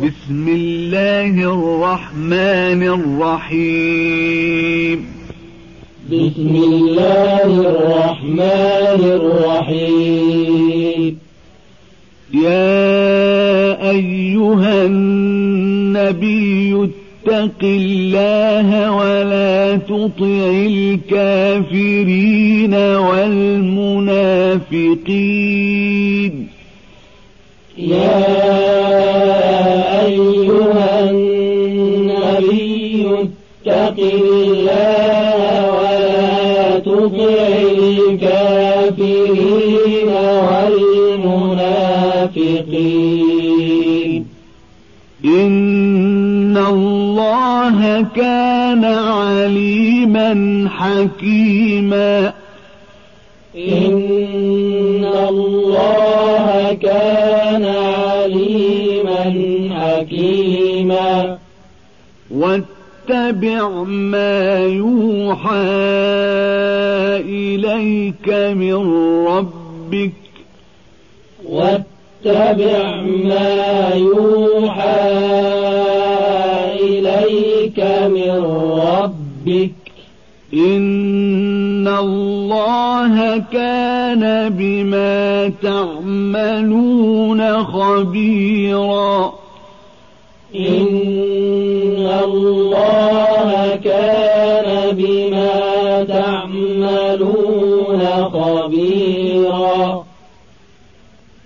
بسم الله الرحمن الرحيم. بسم الله الرحمن الرحيم. يا أيها النبي اتق الله ولا تطع الكافرين والمنافقين. يا أيها النبي اتق الله ولا تطع الكافرين والمنافقين. إن الله كان عليما حكيما. إن الله حكيما. واتبع ما يوحى إليك من ربك. واتبع ما يوحى إليك من ربك. إن الله كان بما تعملون خبيرا. إن الله كان بما تعملون خبيرا.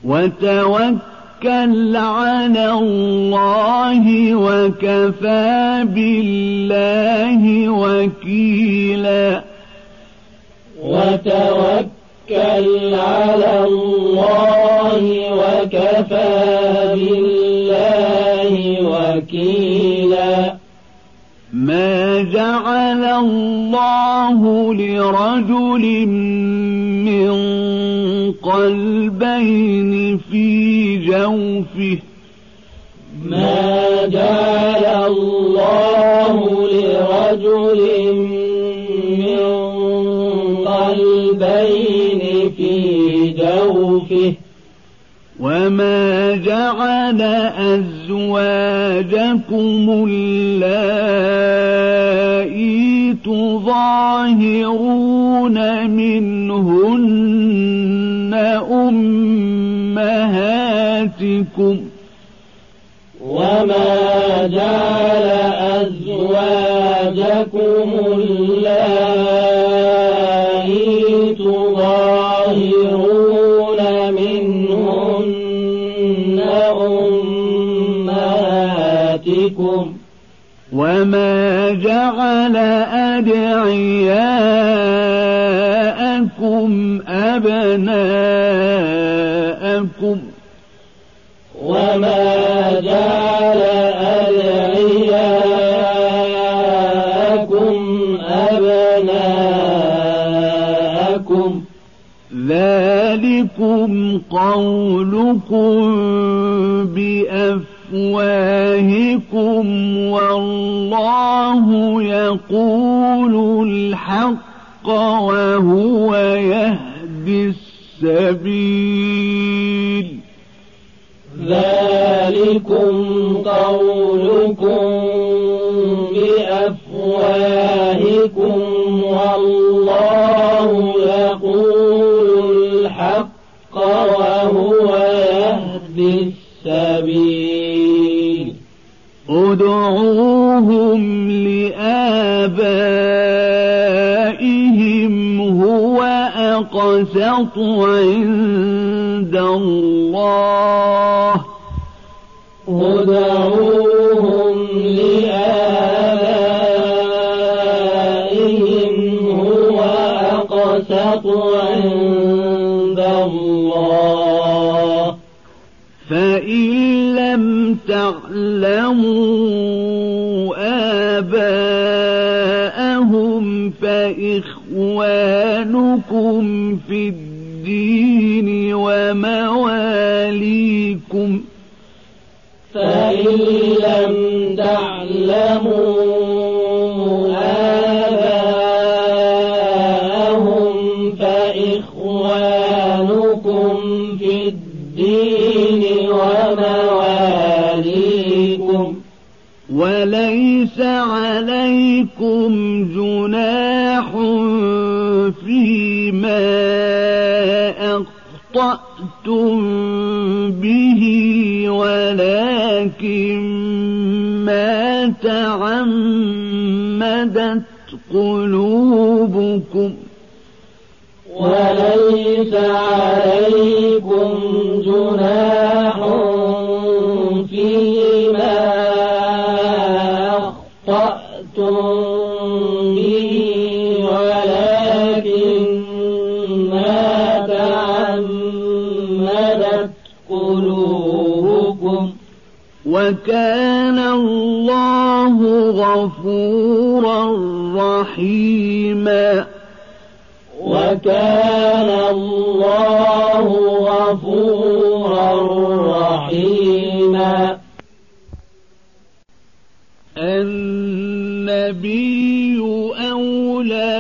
وتوكل على الله وكفى بالله وكيلا. وتوكل على الله وكفى بالله وكيلا. ما جعل الله لرجل من قلبين في جوفه. ما جعل الله لرجل من قلبين في جوفه. وما جعل أزواجكم اللائي تظاهرون منهن أمهاتكم وما جعل أزواجكم اللائي جعل أدعياءكم أبناءكم. وما جعل أدعياءكم أبناءكم. ذلكم قولكم بأفواهكم. والله يقول الحق وهو يهدي السبيل. ذلكم ادعوهم لآبائهم هو أقسط عند الله. ادعوهم لآبائهم هو أقسط عند الله. فإن لم تعلموا آباءهم فإخوانكم في الدين ومواليكم فإن لم تعلموا عليكم جناح فيما أخطأتم به ولكن ما تعمدت قلوبكم. وليس عليكم جناح وكان الله غفورا رحيما. وكان الله غفورا رحيما. النبي أولى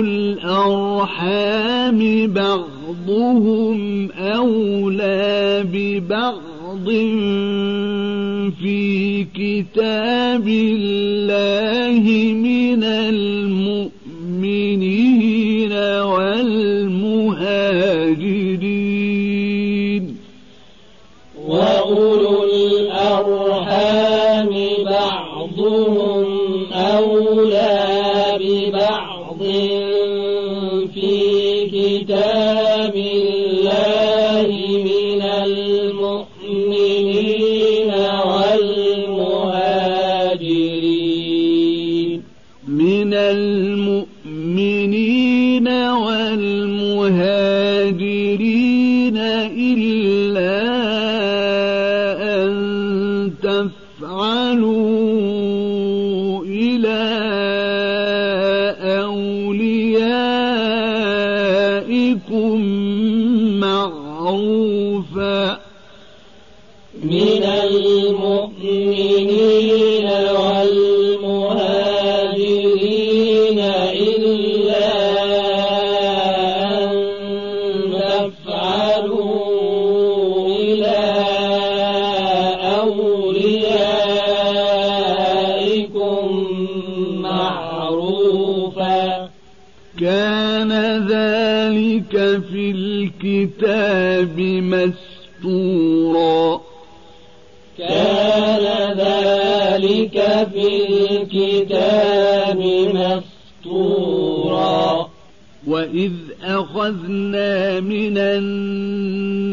الأرحام بعضهم أولى ببعض في كتاب الله من المؤمنين. أخذنا من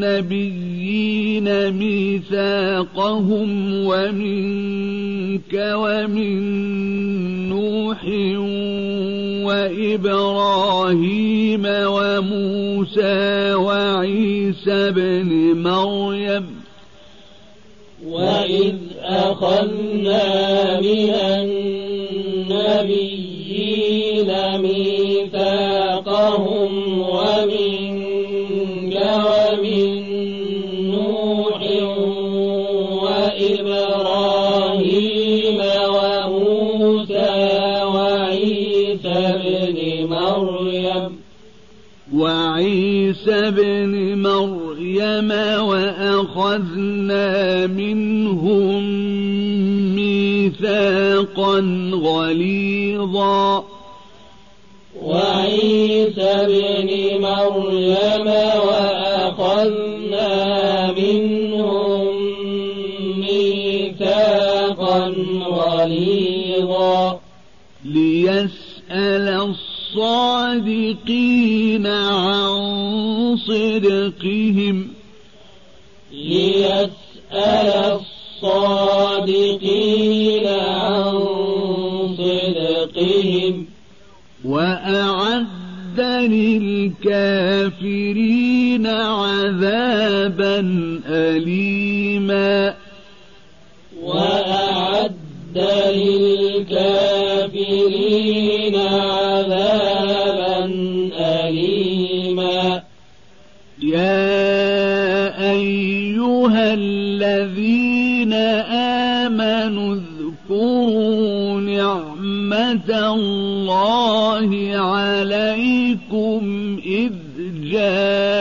النبيين ميثاقهم ومنك ومن نوح وإبراهيم وموسى وعيسى بن مريم. وإذ أخذنا من النبيين ميثاقهم وعيسى بن مريم وأخذنا منهم ميثاقا غليظا. وعيسى بن مريم وأخذنا منهم ميثاقا غليظا. الصادقين عن صدقهم. ليسأل الصادقين عن صدقهم. وأعد للكافرين عذابا أليما. وأعد للكافرين عذابا الذين آمنوا اذكروا نعمة الله عليكم إذ جاءتكم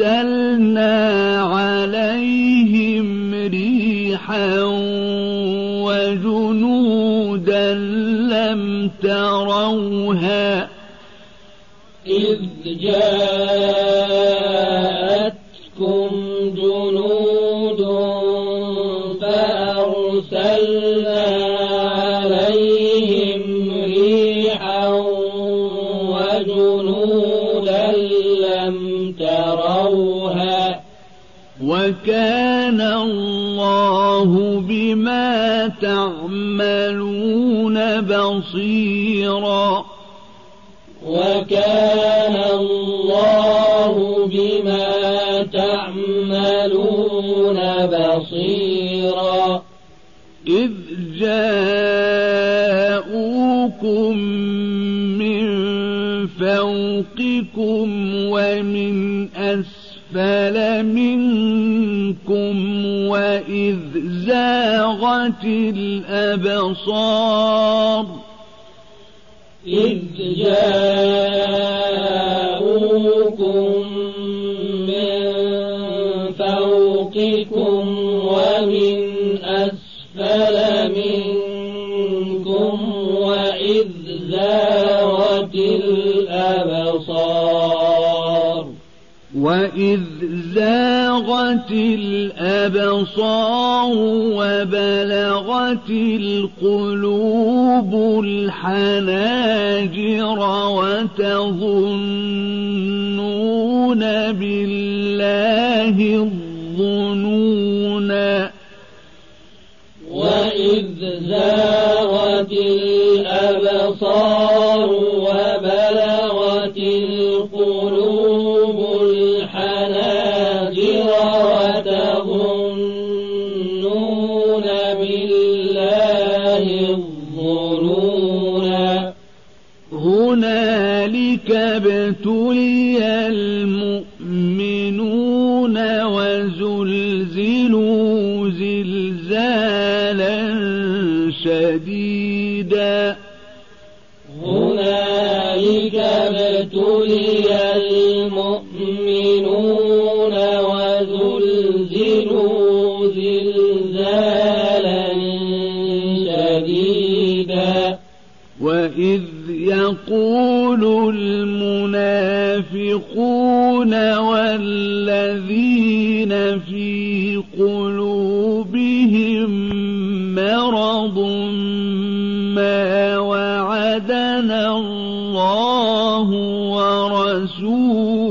فأرسلنا عليهم ريحا وجنودا لم تروها. إذ جاءتكم وكان الله بما تعملون بصيرا. وكان الله بما تعملون بصيرا. إذ جاءوكم من فوقكم ومن أسفل منكم وإذ زاغت الأبصار. إذ جاءوكم وإذ زاغت الأبصار وبلغت القلوب الحناجر وتظنون بالله الظنونا وإذ زاغت هنالك ابتلي المؤمنون وزلزلوا زلزالا شديدا. هنالك ابتلي المؤمنون وزلزلوا زلزالا شديدا. وإذ يقول المنافقون والذين في قلوبهم مرض ما وعدنا الله ورسوله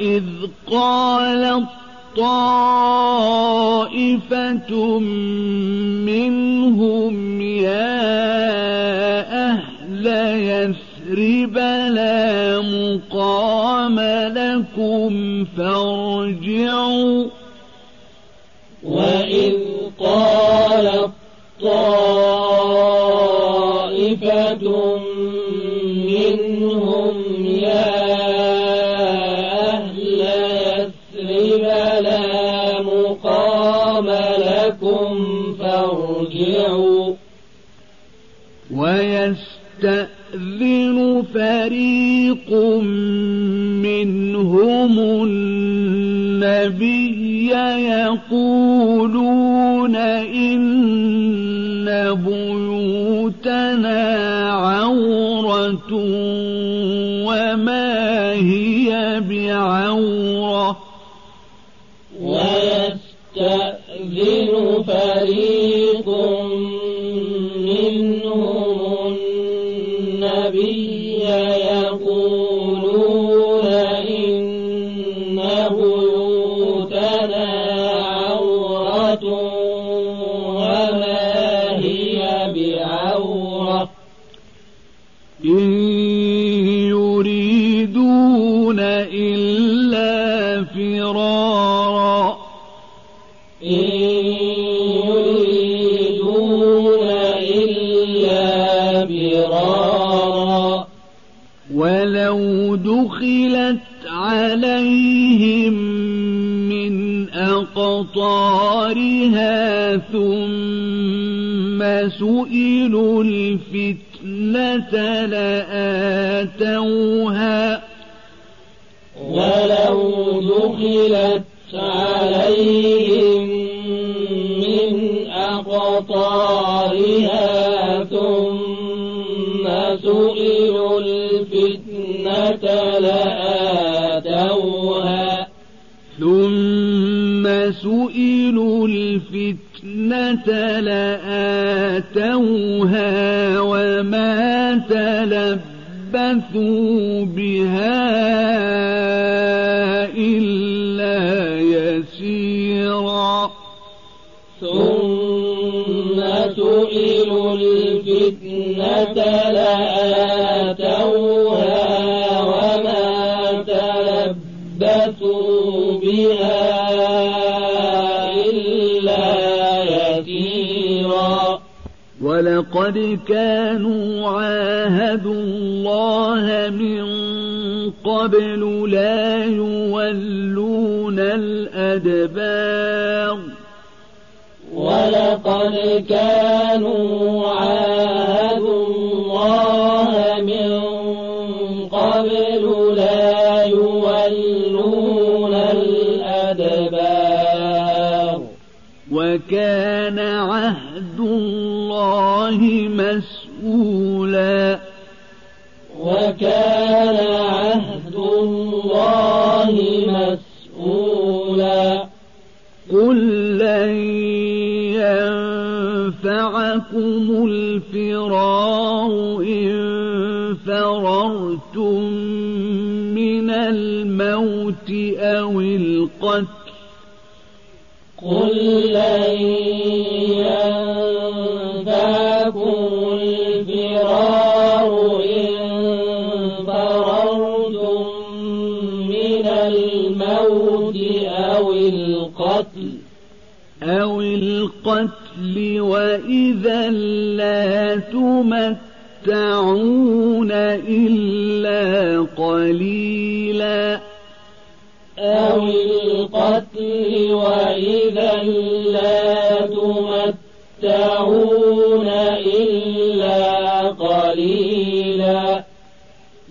وإذ قالت طائفة منهم يا أهل يثرب لا مقام لكم فارجعوا فريق منهم النبي يقولون إن بيوتنا عورة وما هي بعورة دخلت عليهم من أقطارها ثم سئلوا الفتنة لآتوها ولو دخلت سئلوا الفتنة لآتوها وما تلبثوا بها إلا يسيرا. ثم سئلوا الفتنة لآتوها ولقد كانوا عاهدوا الله من قبل لا يولون الأدبار. ولقد كانوا عاهدوا الله من قبل لا يولون الأدبار. وكان عهد الله مسؤولا. وكان عهد الله مسؤولا. قل لن ينفعكم الفرار إن فررتم من الموت أو القتل. قل لن القتل وإذا لا تمتعون إلا قليلا. أو القتل وإذا لا تمتعون إلا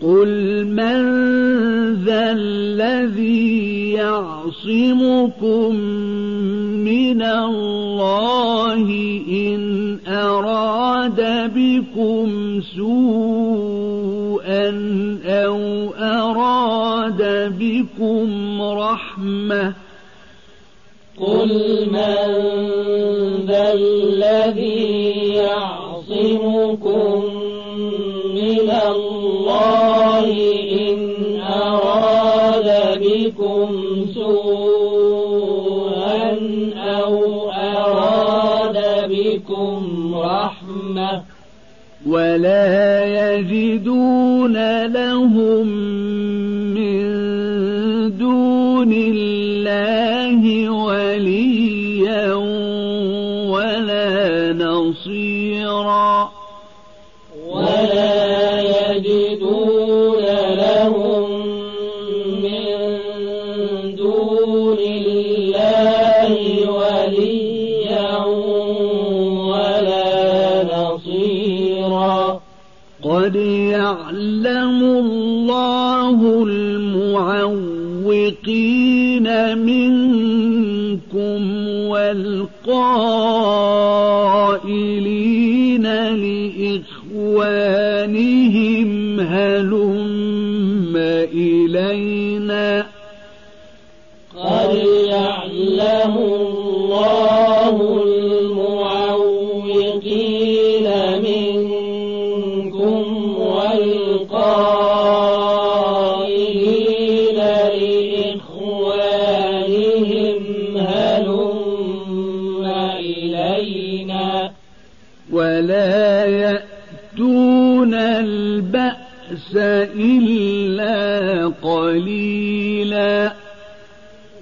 قل من ذا الذي يعصمكم من الله إن أراد بكم سوءا أو أراد بكم رحمة قل من ذا الذي يعصمكم الله إن أراد بكم سوءا أو أراد بكم رحمة ولا يجدون لهم يعلم الله المعوقين منكم والقائلين لإخوانهم هلم إلينا قليلا.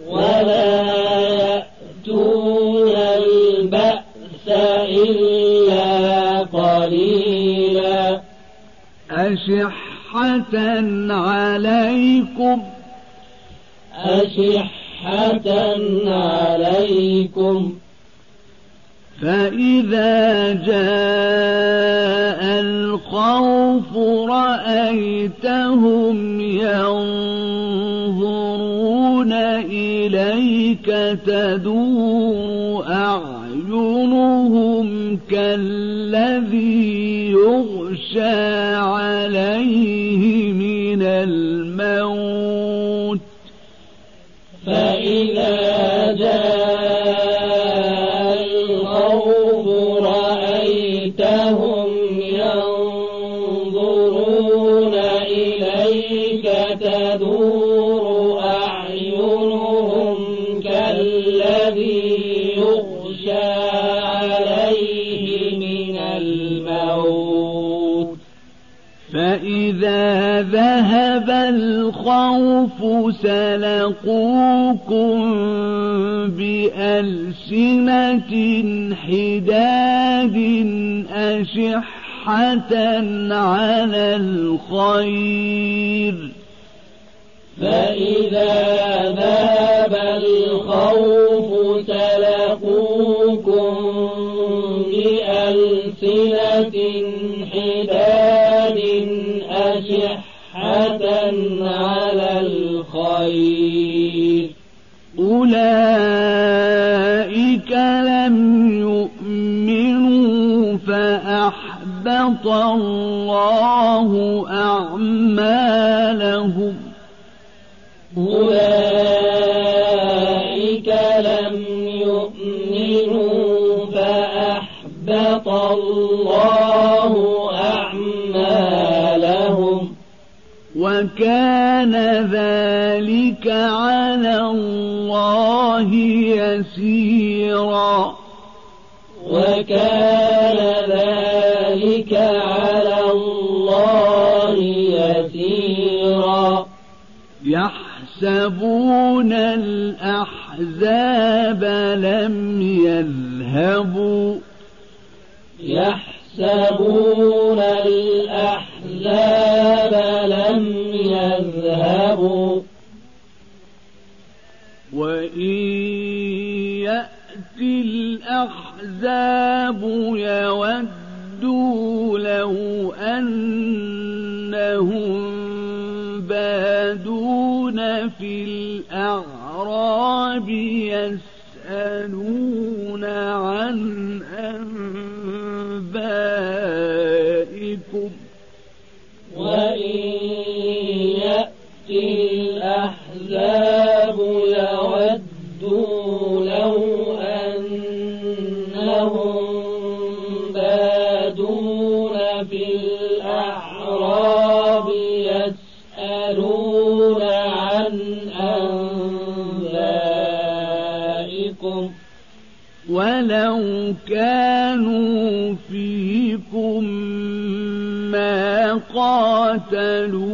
ولا يأتون البأس إلا قليلا. أشحة عليكم. أشحة عليكم. فإذا جاء الخوف رأيتهم ينظرون إليك تدور أعينهم كالذي يغشى عليه من الموت. الخوف سلقوكم بألسنة حداد أشحة على الخير. فإذا ذهب الخوف سلقوكم بألسنة الخير أولئك لم يؤمنوا فأحبط الله أعمالهم. وكان ذلك على الله يسيرا. وكان ذلك على الله يسيرا. يحسبون الأحزاب لم يذهبوا. يحسبون الأحزاب لم يذهبوا وإن يأتي الأحزاب يودوا لو أنهم بادون في الأعراب يسألون عن ولو كانوا فيكم ما قاتلوا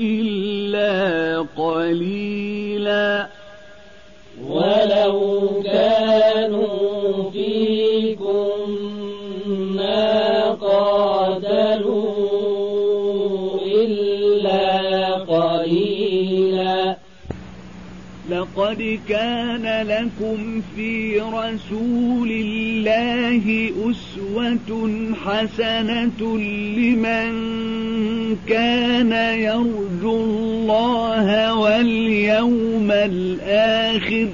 إلا قليلا. ولو لقد كان لكم في رسول الله أسوة حسنة لمن كان يرجو الله واليوم الآخر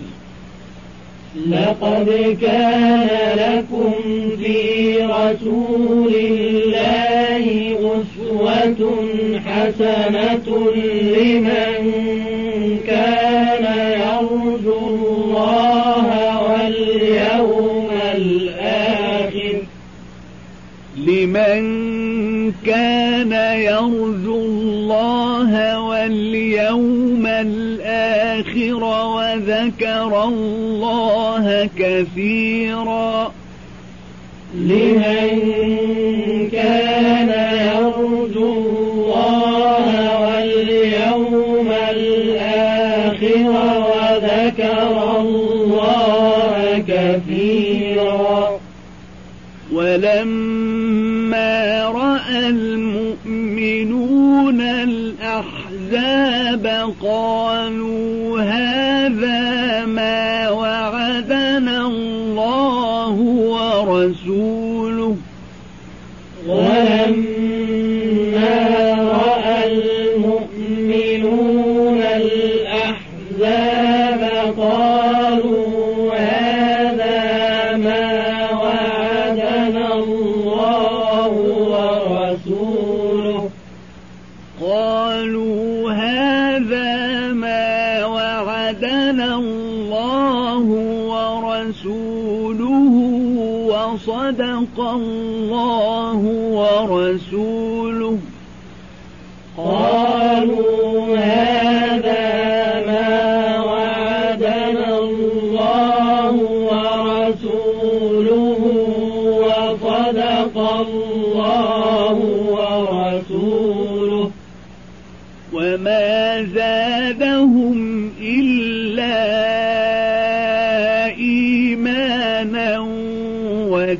لقد كان لكم في رسول الله أسوة حسنة لمن كان يرجو الله واليوم الآخر. لمن كان يرجو الله واليوم الآخر وذكر الله كثيرا. لمن ولما رأى المؤمنون الأحزاب قالوا هذا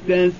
ಸ್ಟೇಟ್ಮೆಂಟ್ಸ್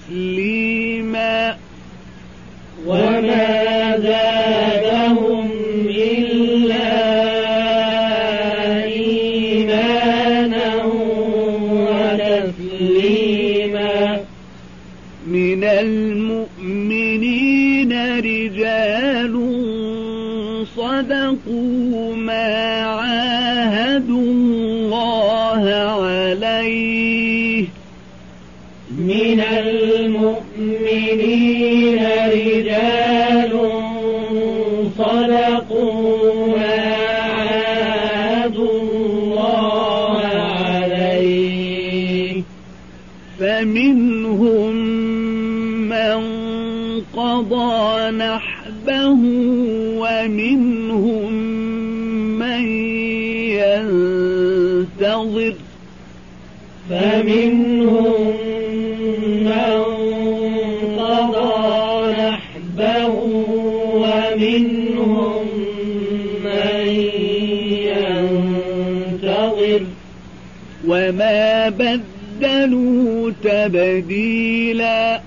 بدلوا تبديلا.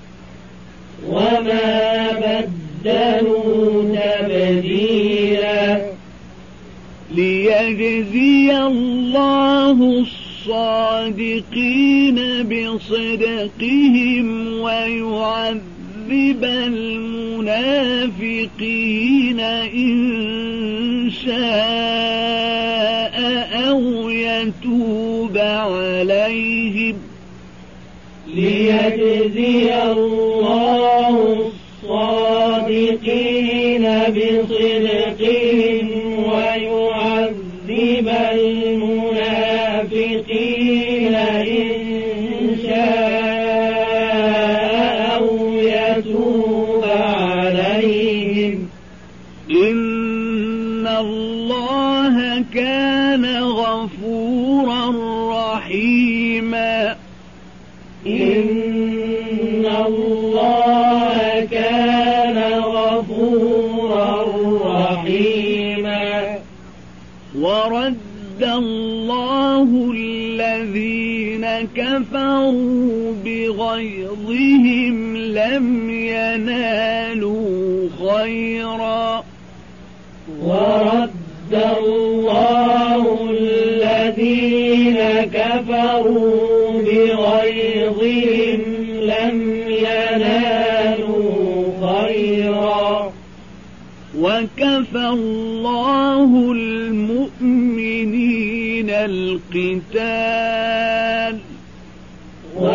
وما بدلوا تبديلا. ليجزي الله الصادقين بصدقهم ويعذب المنافقين إن شاء عليهم ليجزي الله كفروا بغيظهم لم ينالوا خيرا. ورد الله الذين كفروا بغيظهم لم ينالوا خيرا. وكفى الله المؤمنين القتال.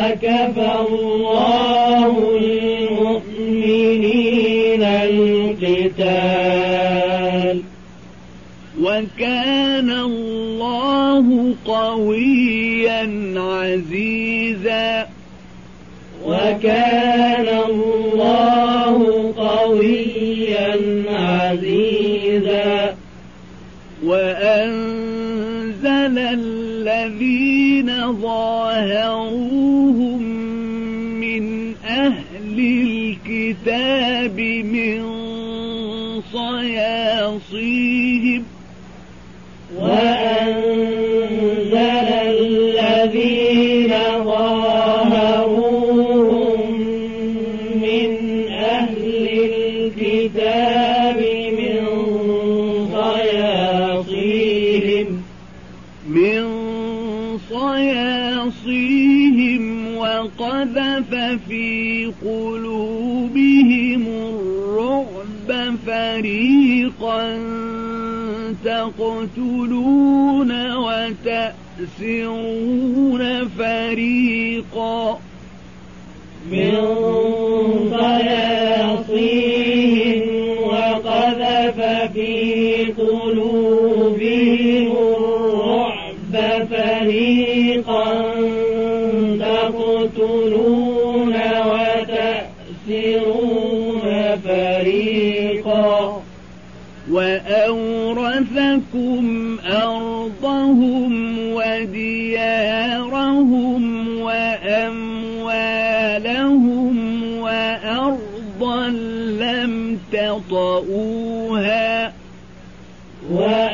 وكفى الله المؤمنين القتال. وكان الله قويا عزيزا. وكان الله قويا عزيزا. وأنزل الذين ظاهروهم الكتاب من صياصيهم وأنزل الذين ظاهروهم من أهل الكتاب من صياصيهم. من صياصيهم وقذف في قلوبهم تقتلون وتأسرون فريقا. وأورثكم أرضهم وديارهم وأموالهم وأرضا لم تطئوها وأورثكم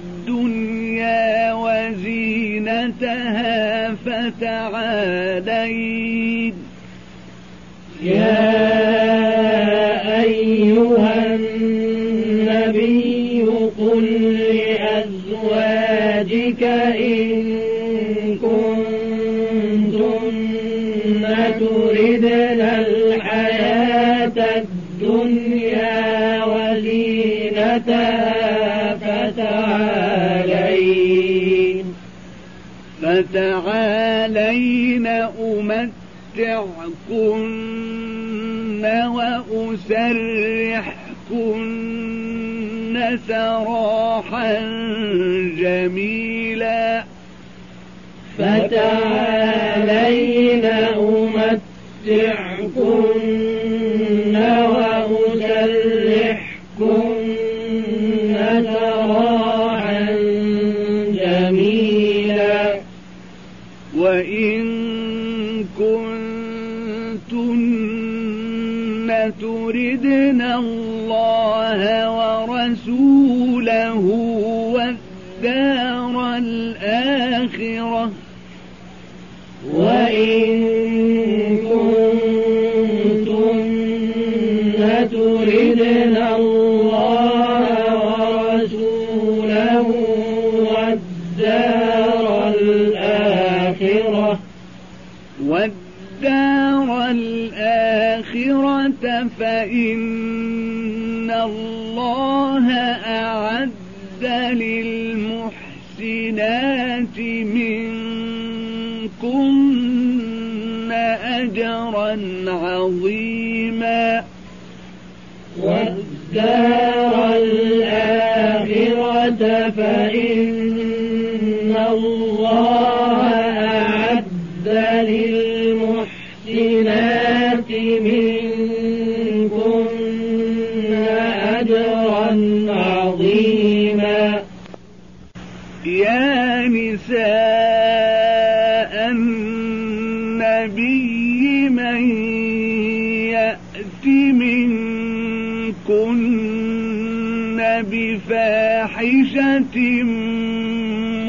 وزينتها فتعالين يا أيها النبي قل لأزواجك إن كنتن تردن الحياة الدنيا وزينتها فتعالين أمتعكن وأسرحكن سراحا جميلا. فتعالين تردن للمحسنات منكن أجرا عظيما. والدار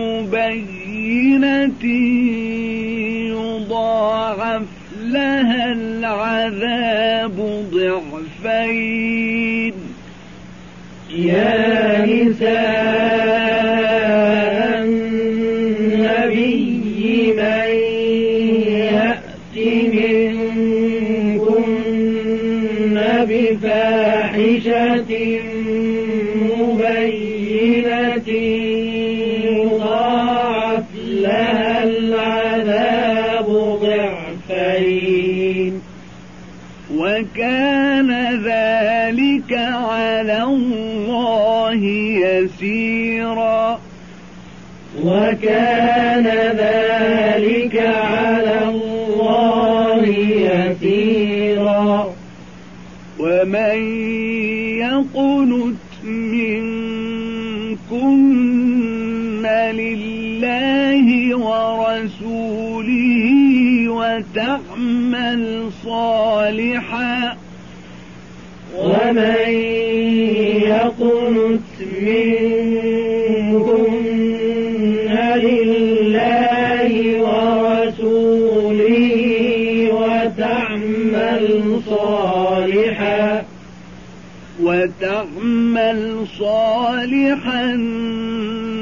مبينة يضاعف لها العذاب ضعفين. يا نساء يسيرا. وكان ذلك على الله يسيرا. ومن يقنت منكن لله ورسوله وتعمل صالحا. ومن يقنت منكن لله ورسوله وتعمل صالحا وتعمل صالحا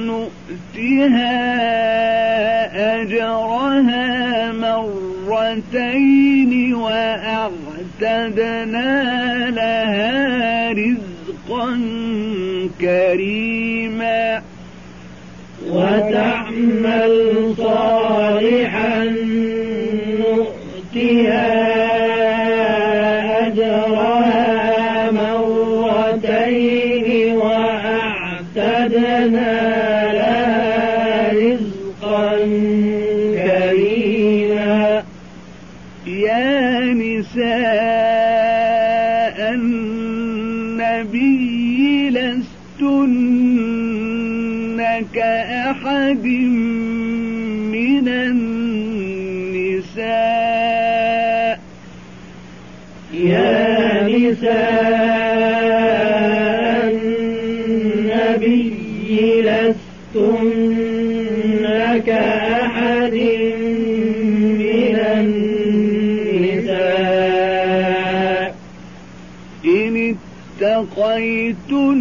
نؤتها أجرها مرتين وأعتدنا لها رزقا كريما. وتعمل صالحا نؤتها أجرها مرتين وأعتدنا لها رزقا كريما. يا نساء النبي لستن كأحد من النساء. يا نساء النبي لستن كأحد من النساء. إن اتقيتن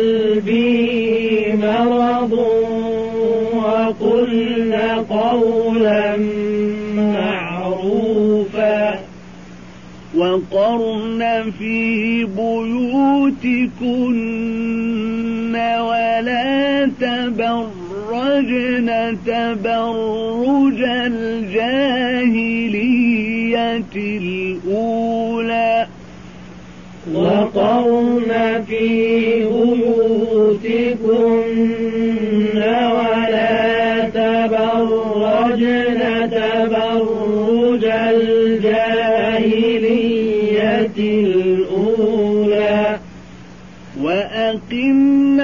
قلبه مرض وقلن قولا معروفا. وقرن في بيوتكن ولا تبرجن تبرج الجاهلية الأولى. وقرن في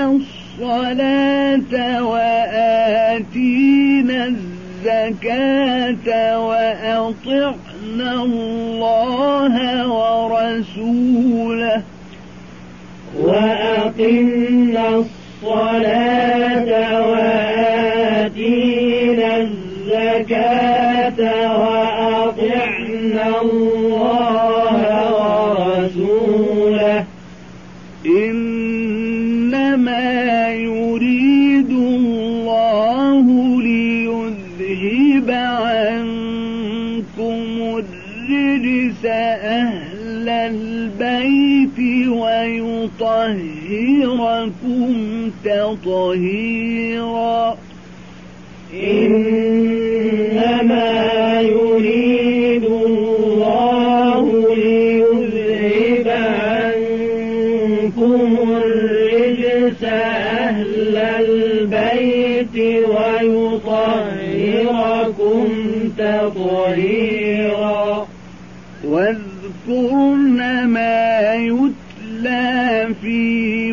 الصلاة وآتينا الزكاة وأطعنا الله ورسوله. وأقمنا الصلاة ويطهركم تطهيرا. إنما يريد الله ليذهب عنكم الرجس أهل البيت ويطهركم تطهيرا. واذكرن ما يتلى في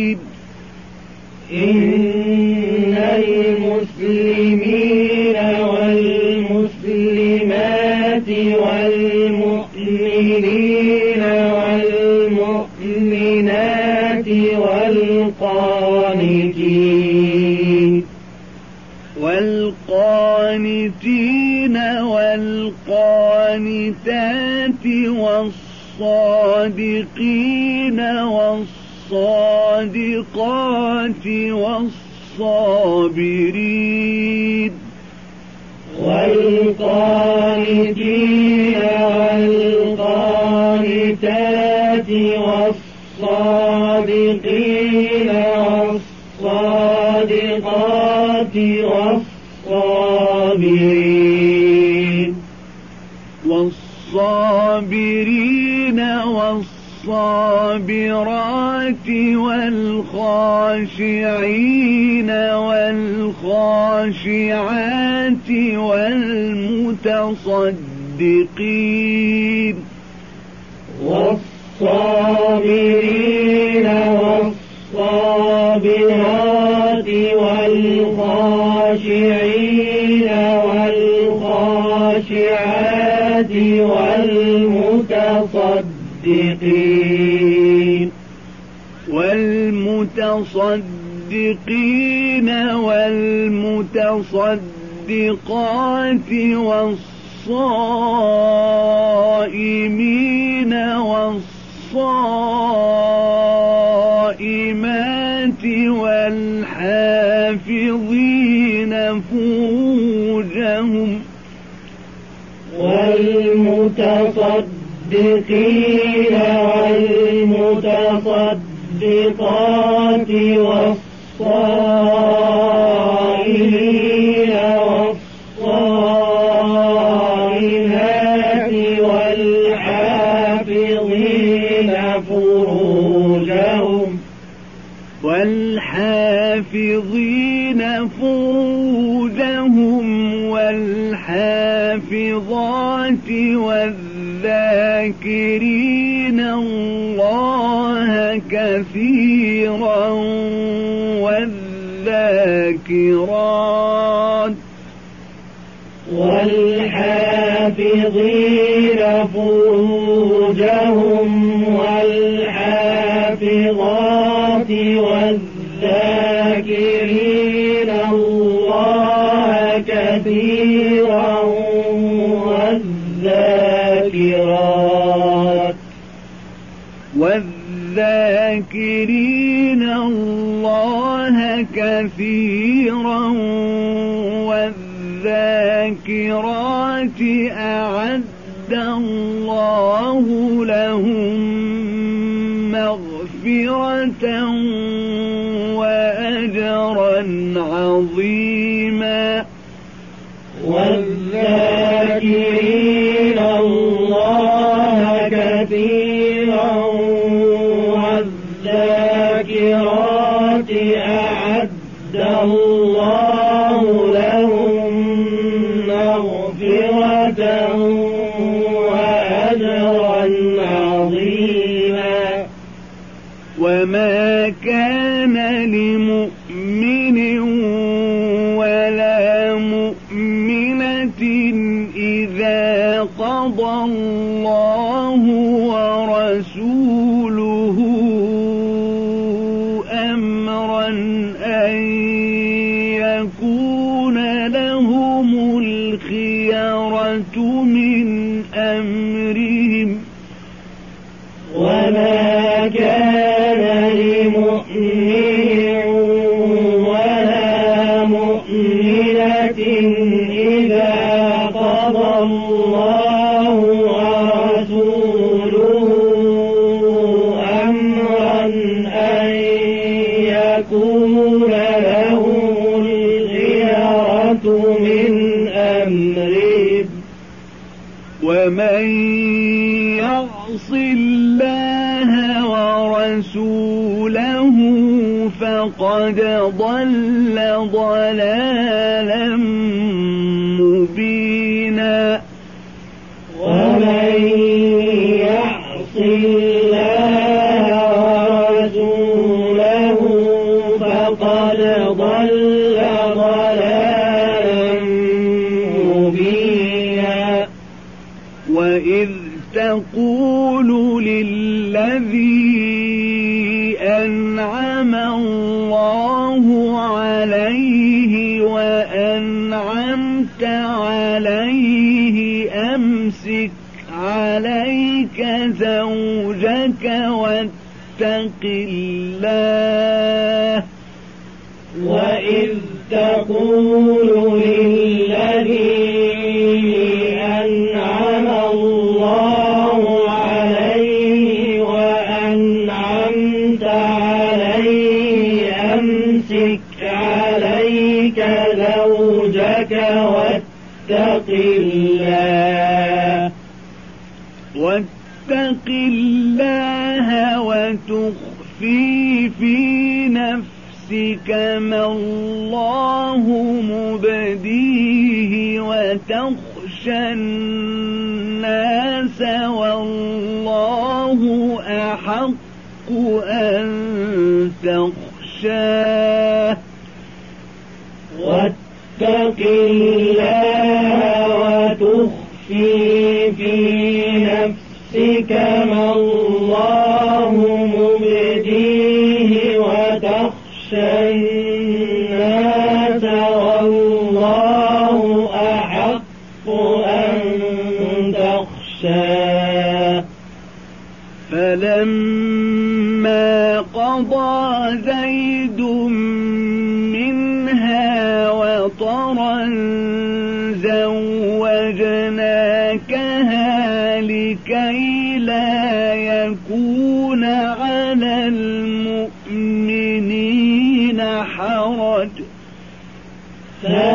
والقانتات والصادقين والصادقات والصابرين والقانتين والقانتات والصادقين والصادقات والصابرين والصابرين والصابرات والخاشعين والخاشعات والمتصدقين والصابرين والصابرات والمتصدقين والمتصدقين والمتصدقات والصائمين والصائمات والحافظين فروجهم والمتصدقين والمتصدقات والصائمين والذاكرين الله كثيرا كثيرا والذاكرات أعد الله لهم مغفرة وأجرا عظيما. قضى الله ورسوله أمرا أن يكون لهم الخيرة من أمرهم يعص الله ورسوله فقد ضل ضلالا أمسك عليك زوجك واتق الله. وإذ تقول للذي أنعم الله عليه وأنعمت عليه أمسك عليك زوجك واتق الله. واتق الله وتخفي في نفسك ما الله مبديه وتخشى الناس والله أحق أن تخشاه. واتق الله نفسك ما الله مبديه وتخشى الناس والله أحق أن تخشاه فلما قضى زيد منها وطرا فلما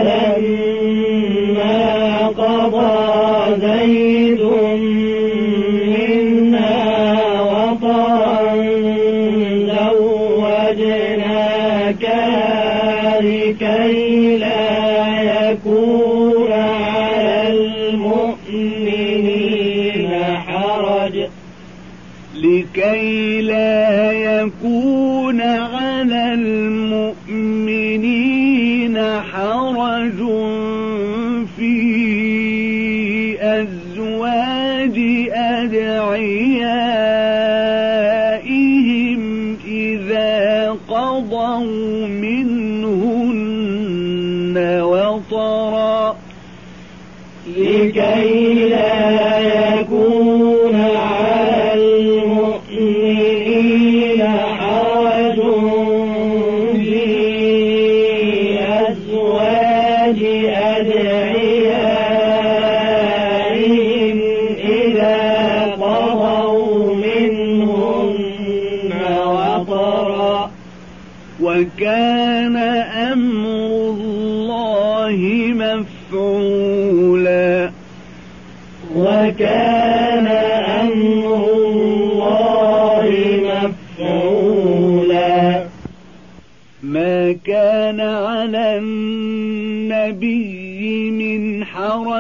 um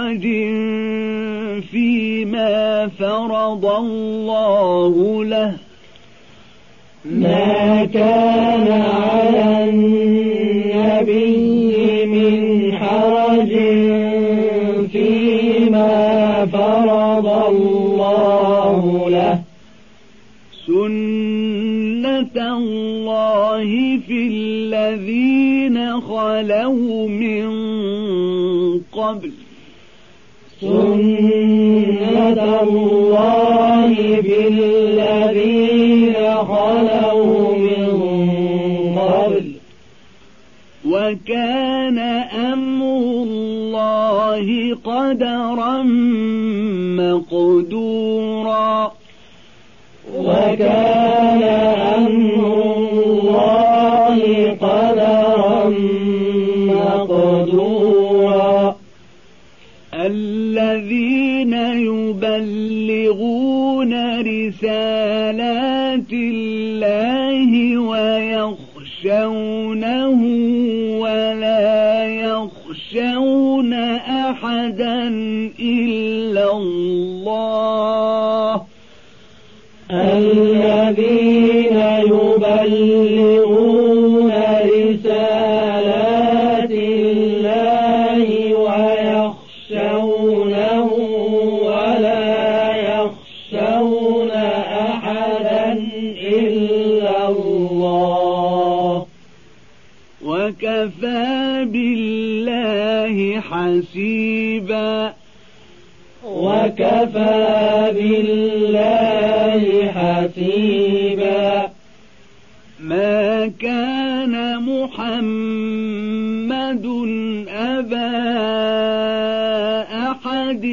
حرج فيما فرض الله له. ما كان على النبي من حرج فيما فرض الله له. سنة الله في الذين خلوا من قبل. سنة الله بالذين خلوا من قبل. وكان أمر الله قدرا مقدورا. وكان رسالات الله ويخشونه ولا يخشون أحدا إلا الله. حسيبا. وكفى بالله حسيبا. ما كان محمد أبا أحد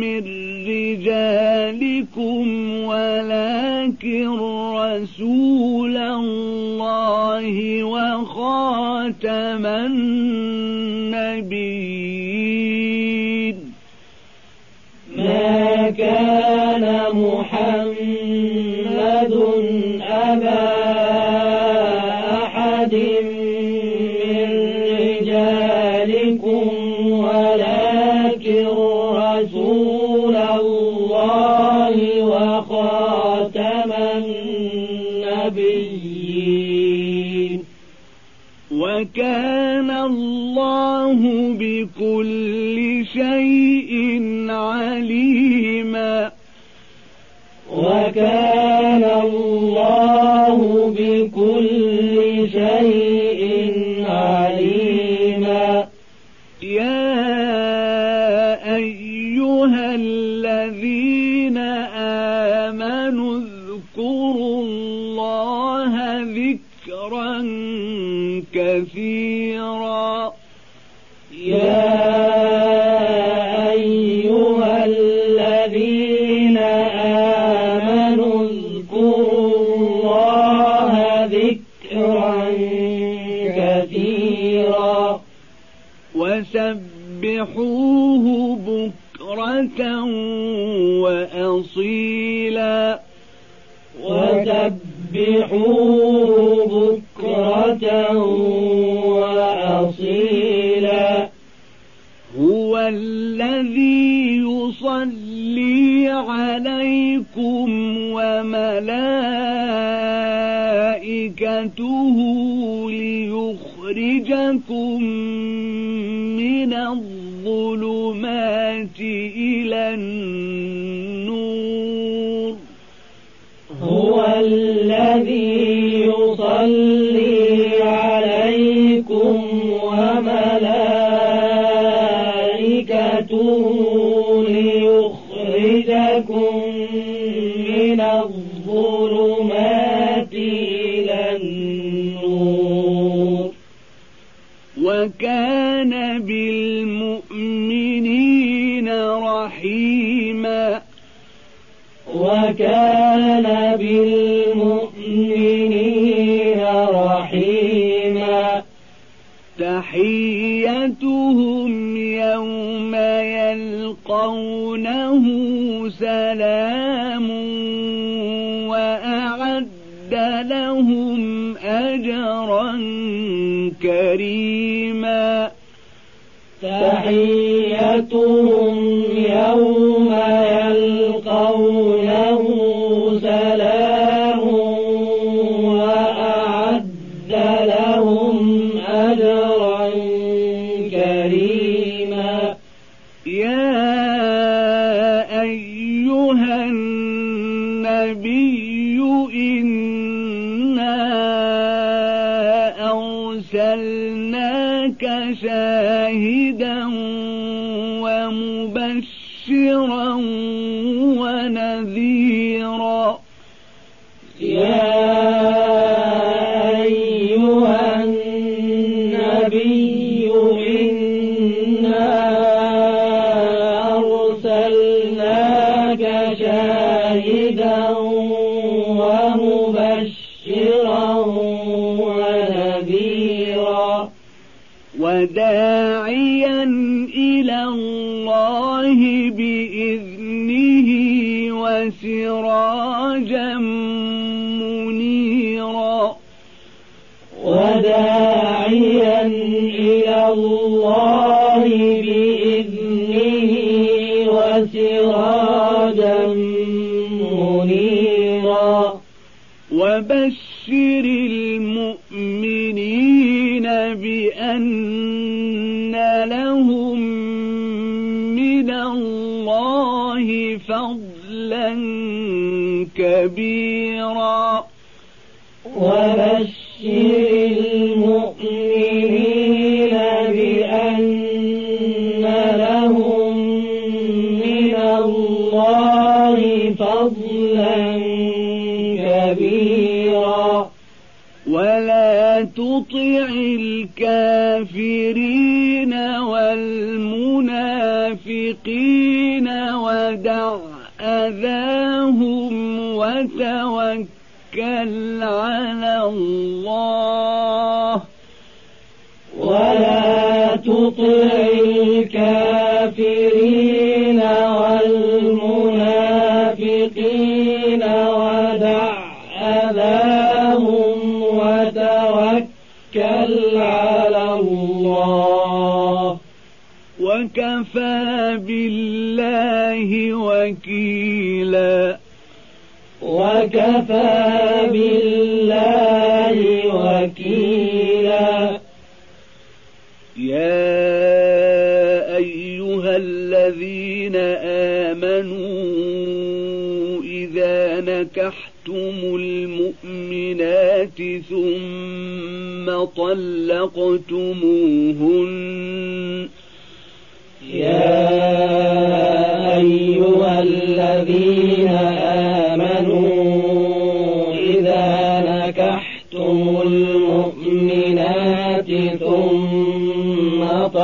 من رجالكم ولكن رسول الله وخاتم النبيين الله بكل شيء عليما. وكان الله بكل شيء وسبحوه بكرة وأصيلا وسبحوه بكرة وأصيلا هو الذي يصلي عليكم وملائكته ليخرجكم من الظلمات إلى النور هو الذي يصلي عليكم وملائكته ليخرجكم من الظلمات إلى النور وكان كان بالمؤمنين رحيما. تحيتهم يوم يلقونه سلام وأعد لهم أجرا كريما. تحيتهم يوم وسراجا كبيرا وبشر المؤمنين بأن لهم من الله فضلا كبيرا. ولا تطع الكافرين والمنافقين ودع أذاهم وتوكل على الله. ولا تطع الكافرين والمنافقين ودع أذاهم وتوكل على الله. وكفى بالله وكفى بالله وكيلا. يا أيها الذين آمنوا إذا نكحتم المؤمنات ثم طلقتموهن يا أيها الذين آمنوا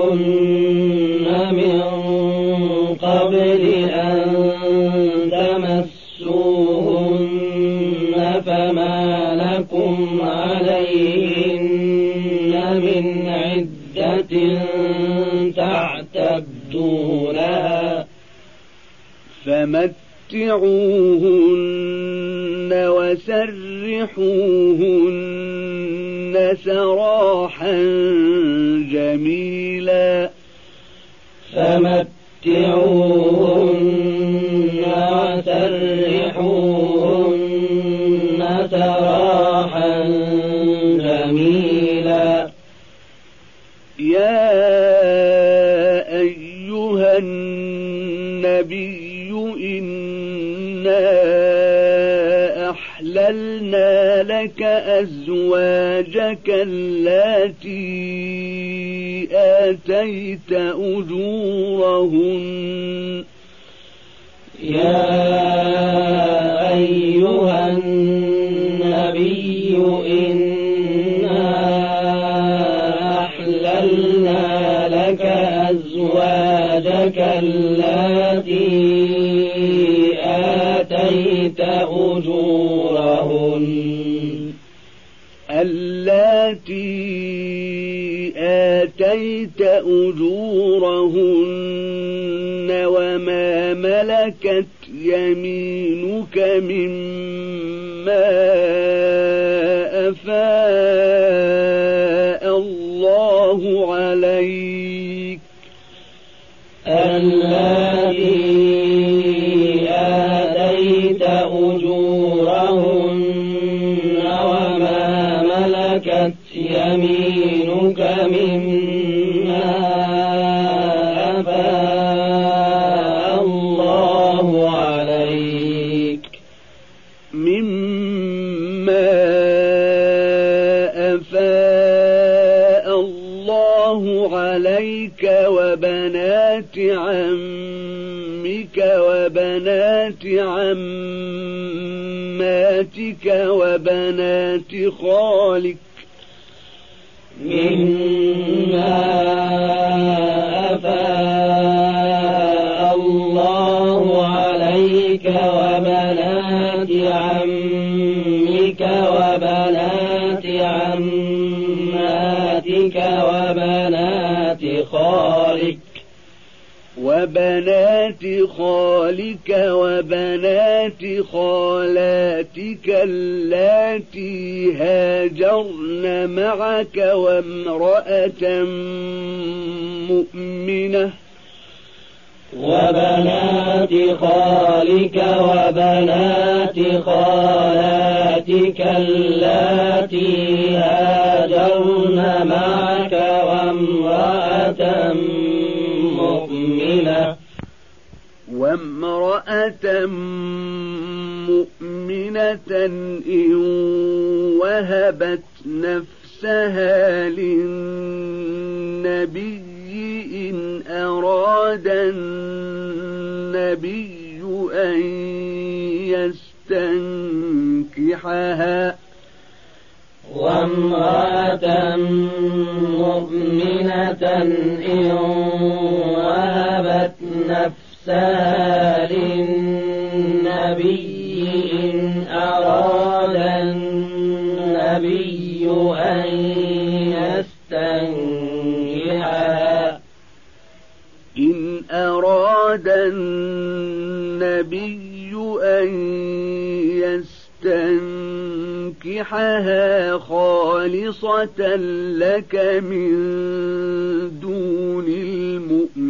ثم من قبل أن تمسوهن فما لكم عليهن من عدة تعتدونها فمتعوهن وسرحوهن سراحا جميلا. فمتعوهن وأحللنا لك أزواجك التي آتيت أجورهن. يا أيها النبي إنا أحللنا لك أزواجك التي آتيت أجورهن. آتيت أجورهن وما ملكت يمينك مما أفاء الله عليك الذي آتيت أجورهن وما ملكت يمينك وبنات عماتك وبنات خالك مما أفاء الله عليك وبنات عمك وبنات عماتك وبنات خالك. وبنات خالك وبنات خالاتك اللاتي هاجرن معك وامرأة مؤمنة. وبنات خالك وبنات خالاتك اللاتي هاجرن معك وامرأة مؤمنة وامرأة مؤمنة إن وهبت نفسها للنبي إن أراد النبي أن يستنكحها. وامرأة مؤمنة إن وهبت نفسها للنبي إن أراد النبي أن يستنكحها إن أراد النبي أن يستنكحها خالصة لك من دون المؤمنين.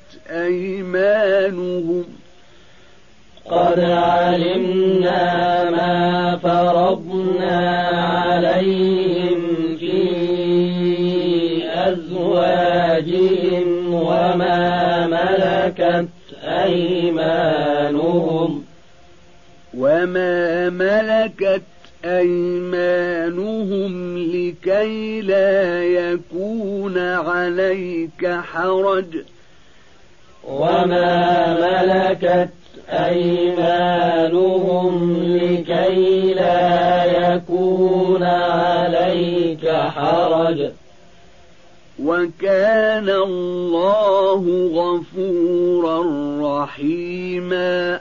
أيمانهم. قد علمنا ما فرضنا عليهم في أزواجهم وما ملكت أيمانهم. وما ملكت أيمانهم لكي لا يكون عليك حرج. وما ملكت أيمانهم لكي لا يكون عليك حرج وكان الله غفورا رحيما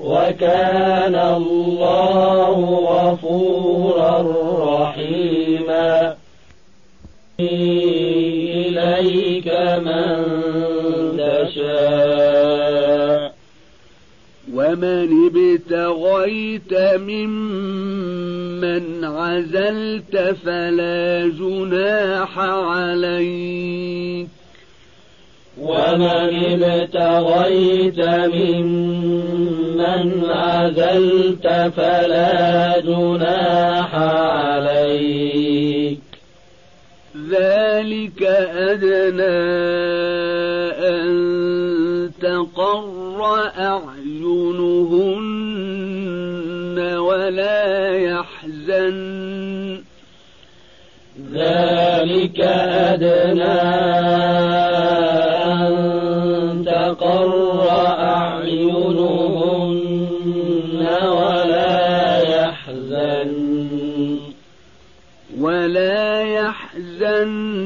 وكان الله غفورا رحيما إليك من ومن ابتغيت ممن عزلت فلا جناح عليك ومن ابتغيت ممن عزلت فلا جناح عليك ذلك أدنى أن تقر أعينهن ولا يحزن. ذلك أدنى أن تقر أعينهن ولا يحزن. ولا يحزن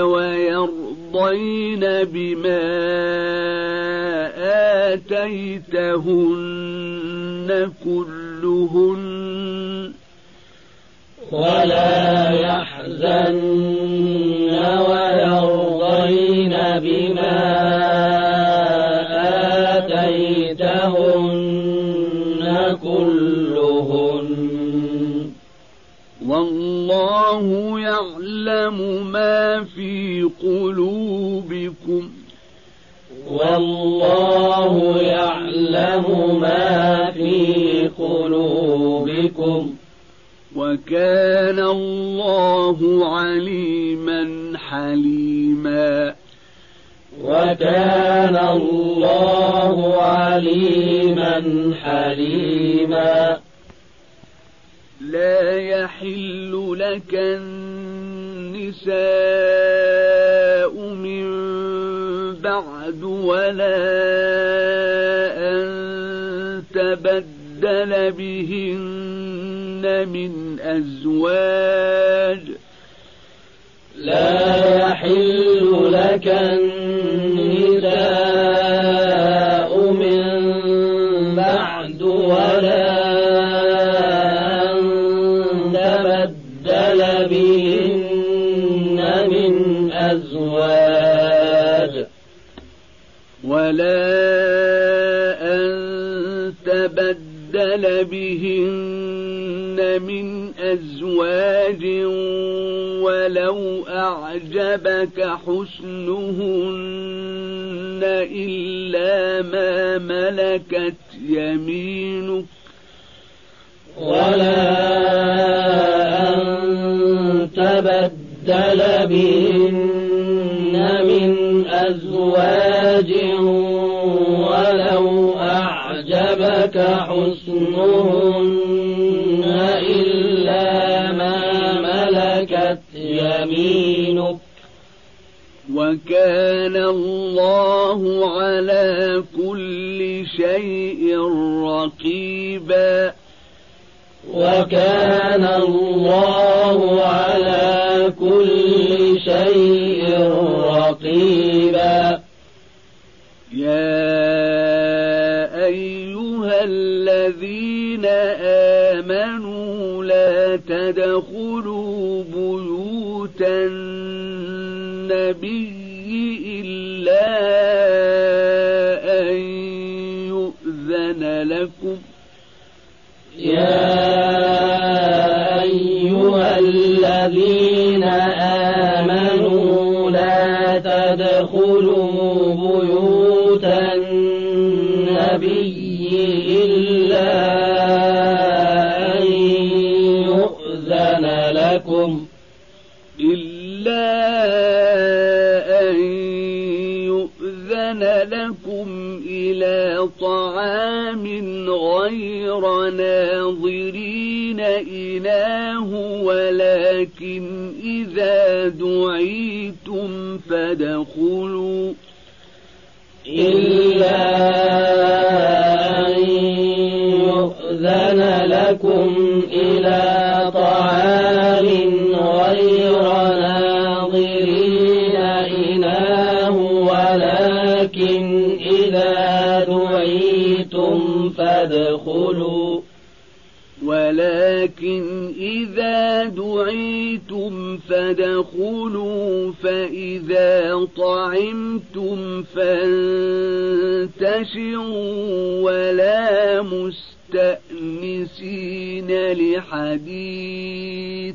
ويرضين بما آتيتهن كلهن ولا يحزن ويرضين بما آتيتهن كلهن. والله يعلم ما في قلوبكم والله يعلم ما في قلوبكم. وكان الله عليما حليما. وكان الله عليما حليما. لا يحل لك النساء بعد ولا أن تبدل بهن من أزواج. لا يحل لك النساء أزواج ولو أعجبك حسنهن إلا ما ملكت يمينك ولا أن تبدل بهن من أزواج ولو أعجبك حسنهن يمينك وكان الله على كل شيء رقيبا. وكان الله على كل شيء رقيبا. يا أيها الذين آمنوا لا تدخلوا بيوت النبي إلا أن يؤذن لكم. يا أيها الذين طعام غير ناظرين إله ولكن إذا دعيتم فادخلوا. إلا أن يؤذن لكم إلى طعام فادخلوا ولكن إذا دعيتم فادخلوا فإذا طعمتم فانتشروا. ولا مستأنسين لحديث.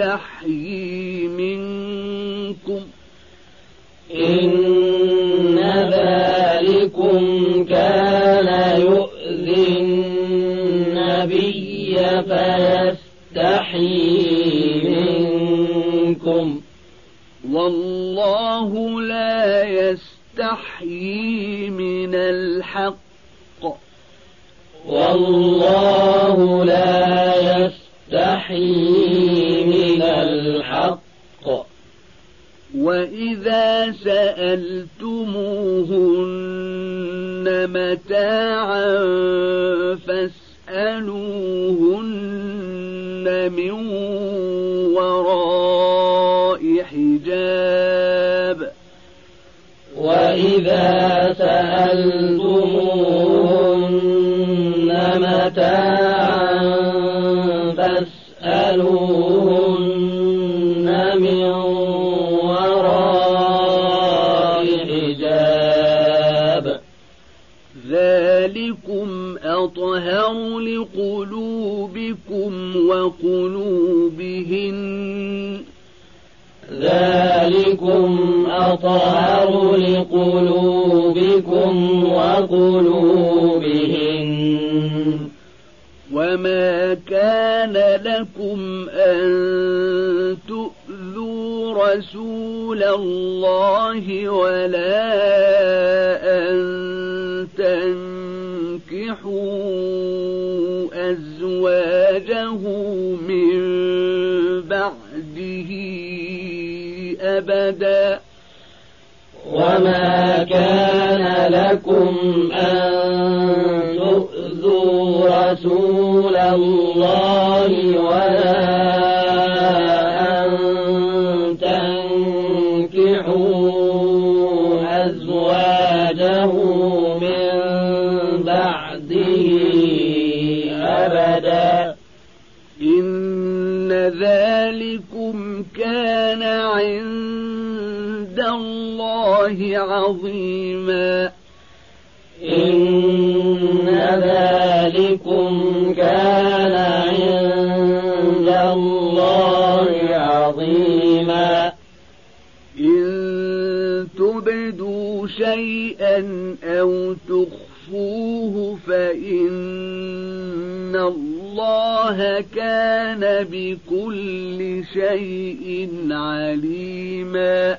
يستحيي منكم. إن ذلكم كان يؤذي النبي فيستحيي منكم. والله لا يستحيي من الحق. والله لا يستحيي الحق. وإذا سألتموهن متاعا فاسألوهن من وراء حجاب. وإذا سألتموهن متاعا أطهر لقلوبكم وقلوبهن. ذلكم أطهر لقلوبكم وقلوبهن. وما كان لكم أن تؤذوا رسول الله ولا أن تنكحوا أزواجه من بعده أبدا وما كان لكم أن تؤذوا رسول الله ولا الله عظيما. إن ذلكم كان عند الله عظيما. إن تبدوا شيئا أو تخفوه فإن الله الله كان بكل شيء عليما.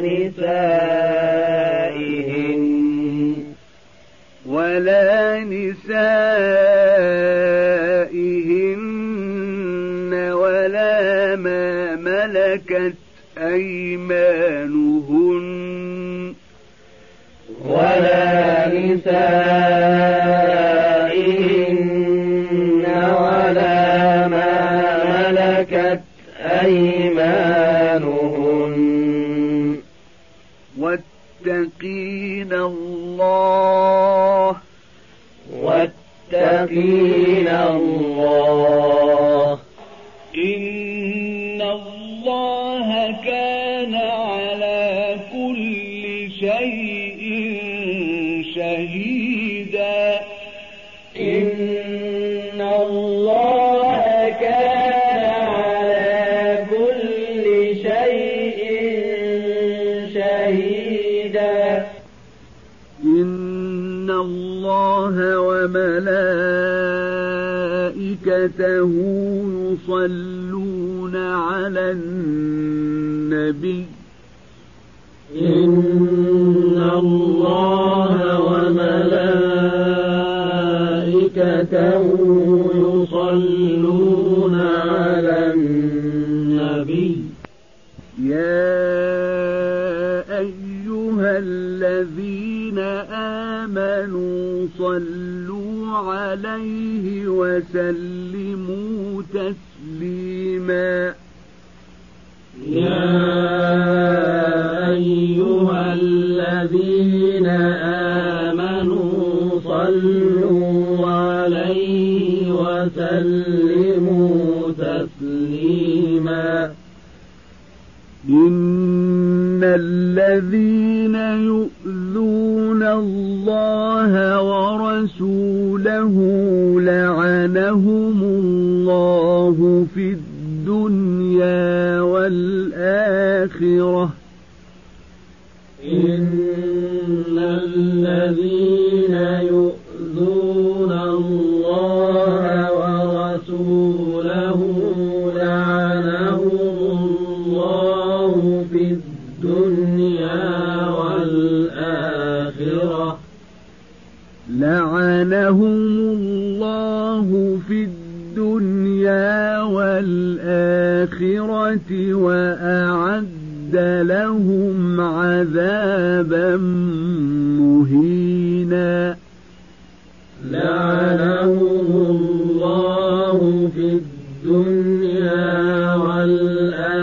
نسائهن ولا نسائهن ولا ما ملكت أيمانهن. واتقين الله وملائكته يصلون على النبي. إن الله وملائكته يصلون على النبي. يا أيها الذين آمنوا صلوا عليه وسلموا تسليما. يا ورسوله لعنهم الله في الدنيا والآخرة والآخرة وأعد لهم عذابا مهينا. لعنهم الله في الدنيا والآخرة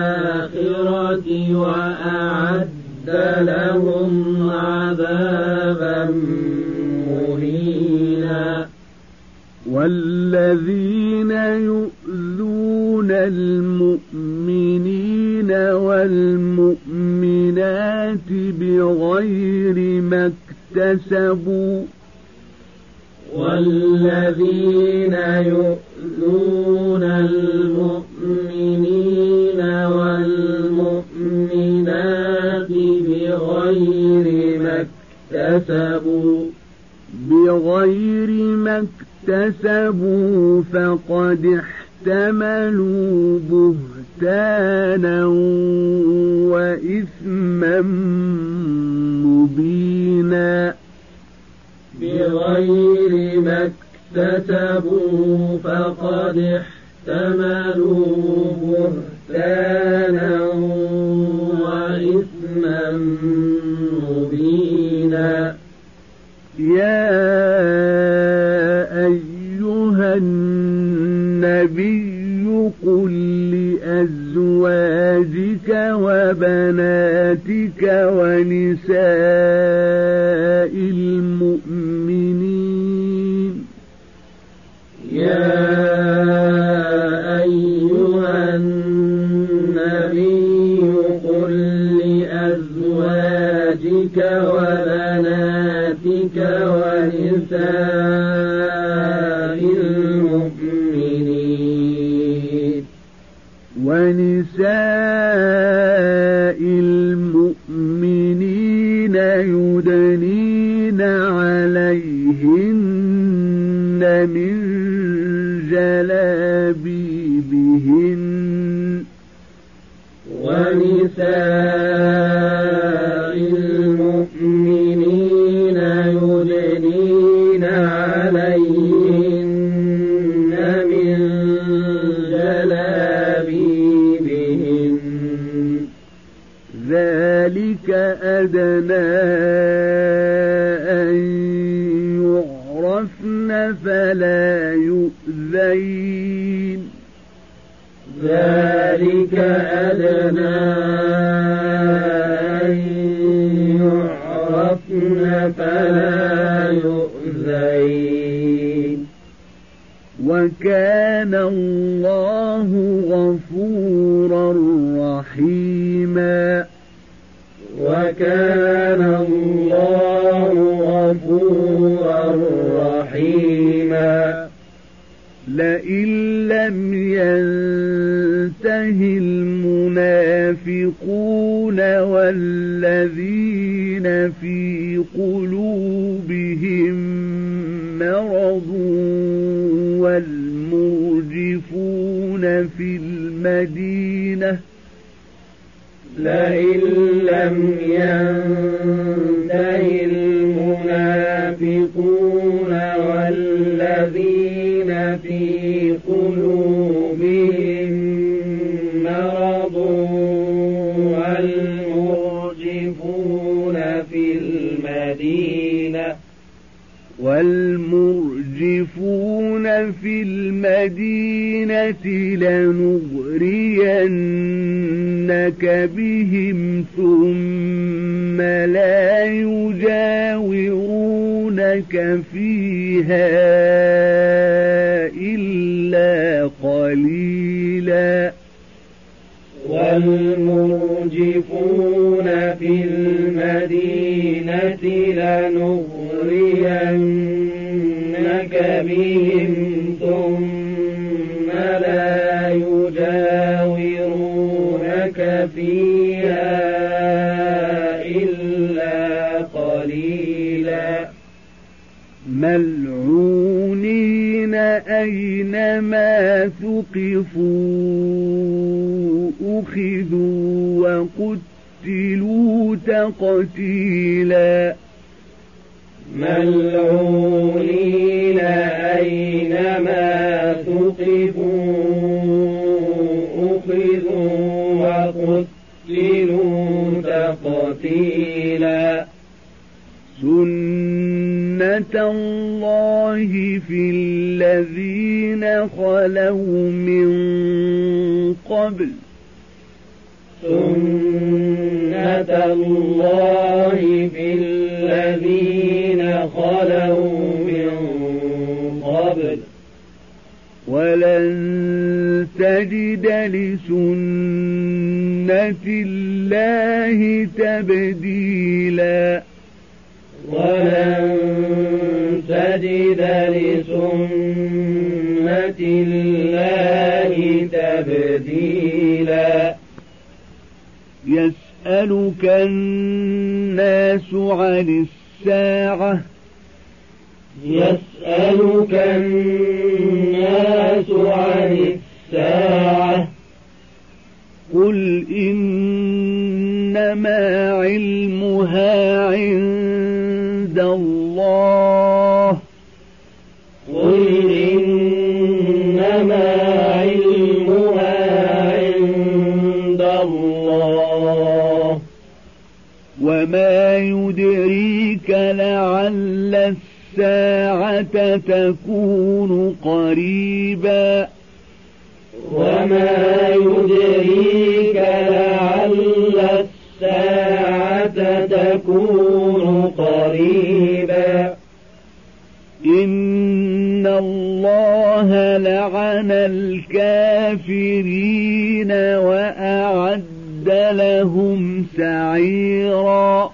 وأعد لهم عذابا مهينا. والذين يؤذون المؤمنين والمؤمنات بغير ما اكتسبوا والذين يؤذون المؤمنين والمؤمنات بغير ما اكتسبوا بغير ما اكتسبوا فقد احتملوا بهتانا وإثما مبينا. بغير ما اكتسبوا فقد احتملوا بهتانا وإثما مبينا. يا قل لأزواجك وبناتك ونساء المؤمنين. يا أيها النبي قل لأزواجك وبناتك ونساء من جلابيبهن ونساء المؤمنين يدنين عليهن من جلابيبهن. ذلك أدنى يعرفن فلا يؤذين. ذلك أدنى أن يعرفن فلا يؤذين. وكان الله غفورا رحيما. وكان الله لئن لم ينته المنافقون والذين في قلوبهم مرض والمرجفون في المدينة لئن لم ينته في المدينة لنغرينك بهم ثم لا يجاورونك فيها إلا قليلا. والمرجفون في المدينة لنغرينك بهم أينما ثقفوا أخذوا وقتلوا تقتيلا ملعونين أينما ثقفوا أخذوا وقتلوا تقتيلا سنة الله في الذين خلوا من قبل. سنة الله في الذين خلوا من قبل. ولن تجد لسنة الله تبديلا. ولن تجد لسنة الله تبديلا. يسألك الناس عن الساعة. يسألك الناس عن الساعة. قل إنما علمها عند الله. يدريك لعل الساعة تكون قريبا. وما يدريك لعل الساعة تكون قريبا. إن الله لعن الكافرين وأعد لهم سعيرا.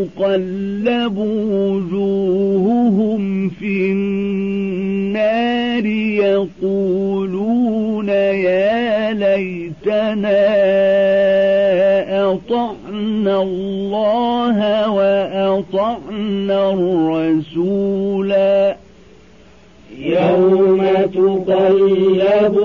تقلب وجوههم في النار يقولون يا ليتنا أطعنا الله وأطعنا الرسولا. يوم تقلب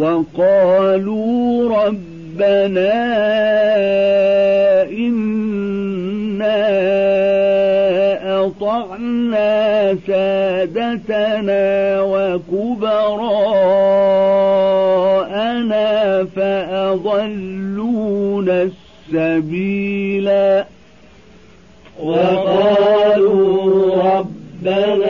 وقالوا ربنا إنا أطعنا سادتنا وكبراءنا فأضلونا السبيلا. وقالوا ربنا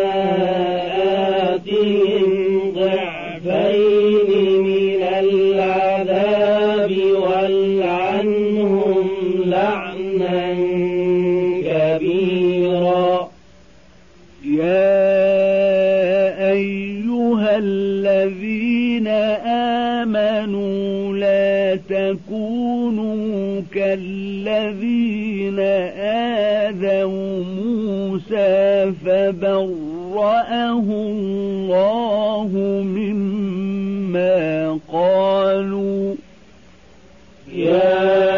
تكونوا كالذين آذوا موسى فبرأه الله مما قالوا. يا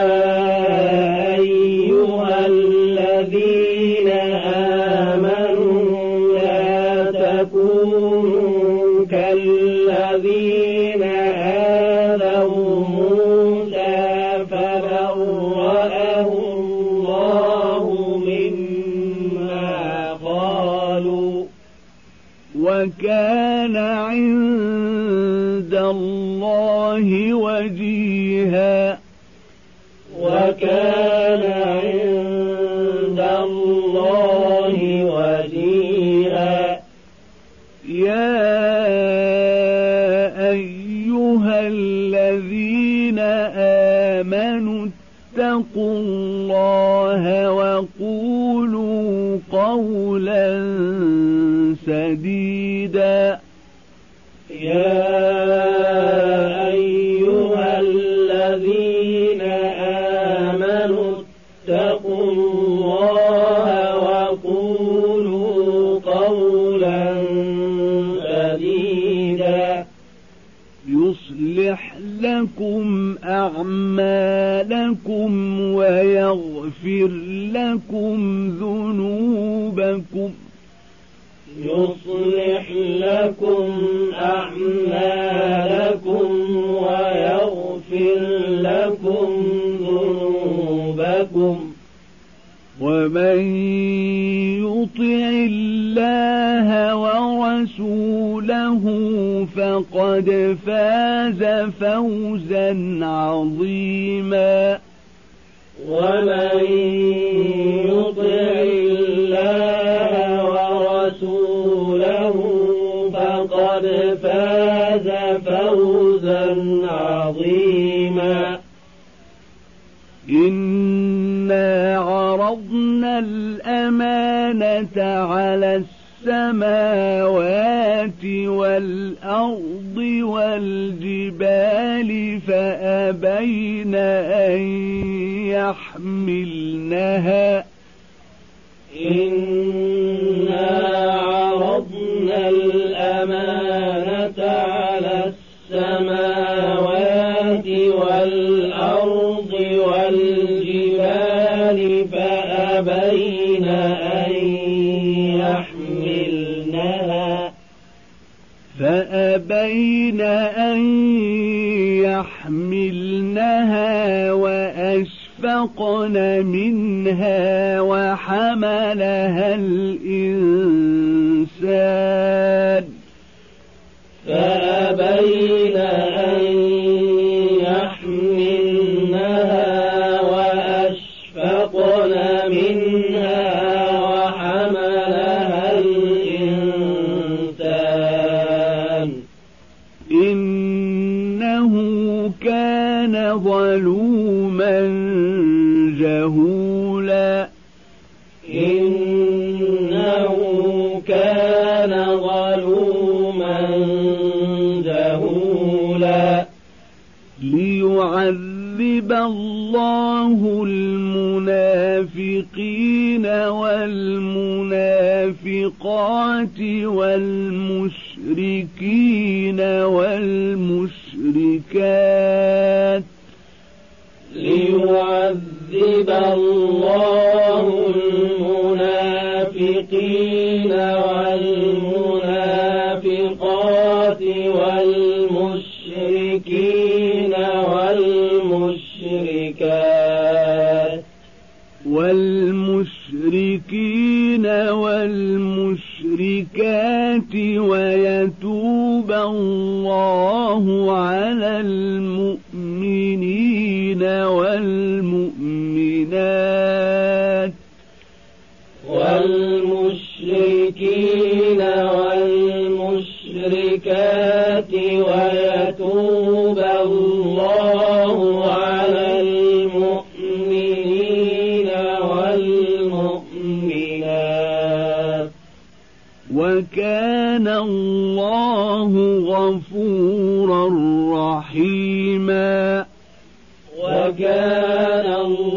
اتقوا الله وقولوا قولا سديدا. يا لكم أعمالكم ويغفر لكم ذنوبكم. يصلح لكم أعمالكم ويغفر لكم ذنوبكم ومن يطع الله ورسوله فقد فاز فوزا عظيما. ومن يطع الله ورسوله فقد فاز فوزا عظيما. عرضنا الأمانة على السماوات والأرض والجبال فأبين أن يحملنها. إنا فأبين أن يحملنها وأشفقن منها وحملها الإنسان. ليعذب الله المنافقين والمنافقات والمشركين والمشركات ليعذب الله المنافقين والمنافقات. والمشركات ويتوب الله على المؤمنين والمؤمنات. الله غفورا رحيما وكان الله